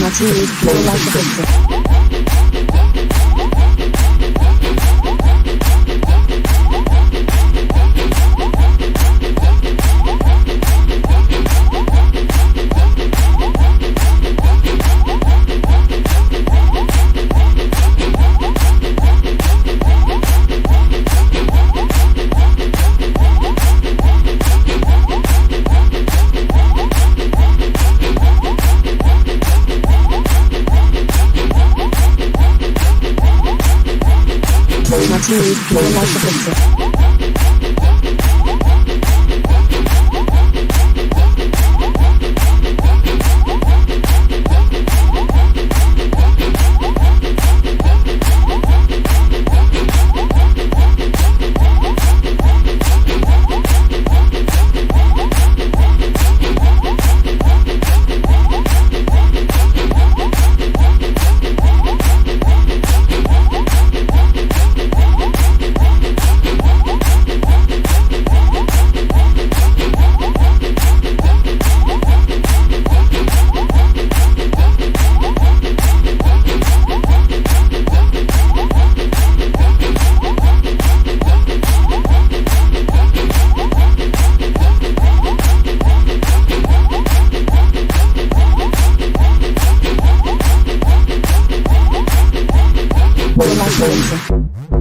Martini, more like a picture. Please play my Thank you.